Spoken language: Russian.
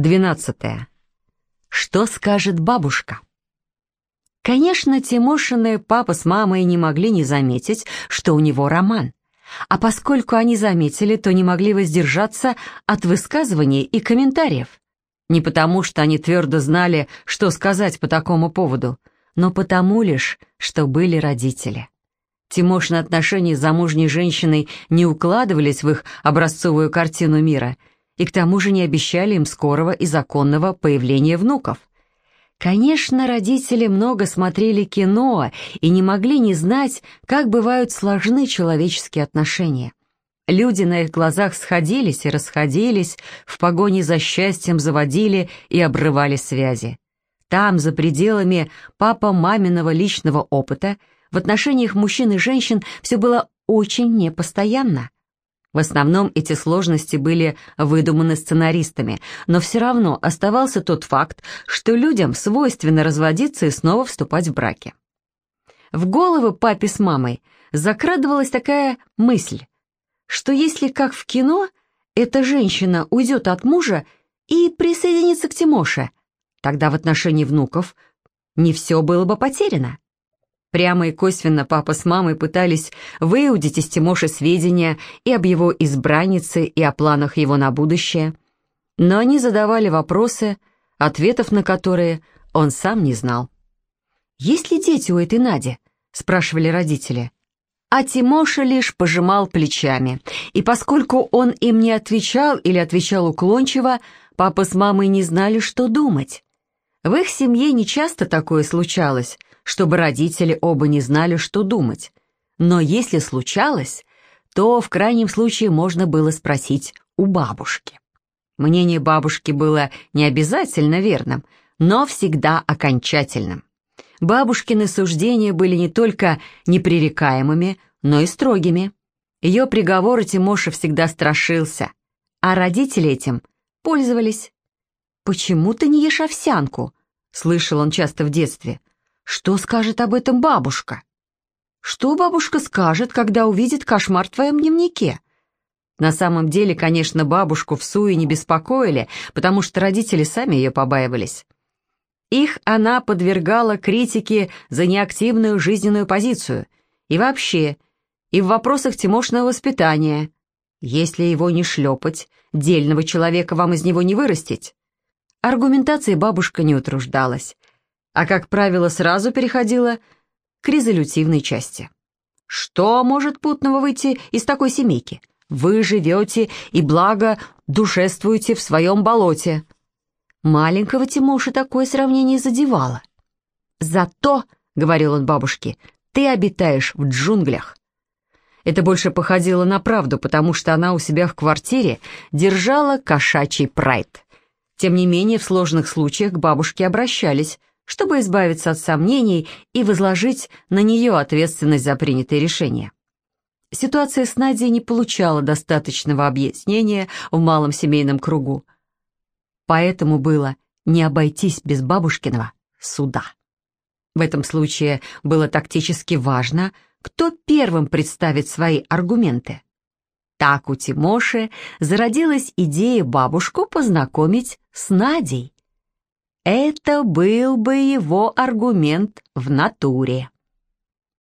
Двенадцатое. Что скажет бабушка? Конечно, Тимошины папа с мамой не могли не заметить, что у него роман. А поскольку они заметили, то не могли воздержаться от высказываний и комментариев. Не потому, что они твердо знали, что сказать по такому поводу, но потому лишь, что были родители. Тимошины отношения с замужней женщиной не укладывались в их образцовую картину мира и к тому же не обещали им скорого и законного появления внуков. Конечно, родители много смотрели кино и не могли не знать, как бывают сложны человеческие отношения. Люди на их глазах сходились и расходились, в погоне за счастьем заводили и обрывали связи. Там, за пределами папа-маминого личного опыта, в отношениях мужчин и женщин все было очень непостоянно. В основном эти сложности были выдуманы сценаристами, но все равно оставался тот факт, что людям свойственно разводиться и снова вступать в браки. В голову папе с мамой закрадывалась такая мысль, что если, как в кино, эта женщина уйдет от мужа и присоединится к Тимоше, тогда в отношении внуков не все было бы потеряно. Прямо и косвенно папа с мамой пытались выудить из Тимоши сведения и об его избраннице, и о планах его на будущее, но они задавали вопросы, ответов на которые он сам не знал. «Есть ли дети у этой Нади?» — спрашивали родители. А Тимоша лишь пожимал плечами, и поскольку он им не отвечал или отвечал уклончиво, папа с мамой не знали, что думать. В их семье не часто такое случалось, чтобы родители оба не знали, что думать. Но если случалось, то в крайнем случае можно было спросить у бабушки. Мнение бабушки было не обязательно верным, но всегда окончательным. Бабушкины суждения были не только непререкаемыми, но и строгими. Ее приговоры Тимоша всегда страшился, а родители этим пользовались. «Почему ты не ешь овсянку?» — слышал он часто в детстве. «Что скажет об этом бабушка?» «Что бабушка скажет, когда увидит кошмар в твоем дневнике?» На самом деле, конечно, бабушку в суе не беспокоили, потому что родители сами ее побаивались. Их она подвергала критике за неактивную жизненную позицию. И вообще, и в вопросах Тимошного воспитания. Если его не шлепать, дельного человека вам из него не вырастить. Аргументацией бабушка не утруждалась, а, как правило, сразу переходила к резолютивной части. Что может путного выйти из такой семейки? Вы живете и благо душествуете в своем болоте. Маленького Тимоша такое сравнение задевало. «Зато, — говорил он бабушке, — ты обитаешь в джунглях». Это больше походило на правду, потому что она у себя в квартире держала кошачий прайд. Тем не менее, в сложных случаях к бабушке обращались, чтобы избавиться от сомнений и возложить на нее ответственность за принятые решения. Ситуация с Надей не получала достаточного объяснения в малом семейном кругу поэтому было не обойтись без бабушкиного суда. В этом случае было тактически важно, кто первым представит свои аргументы. Так у Тимоши зародилась идея бабушку познакомить с Надей. Это был бы его аргумент в натуре.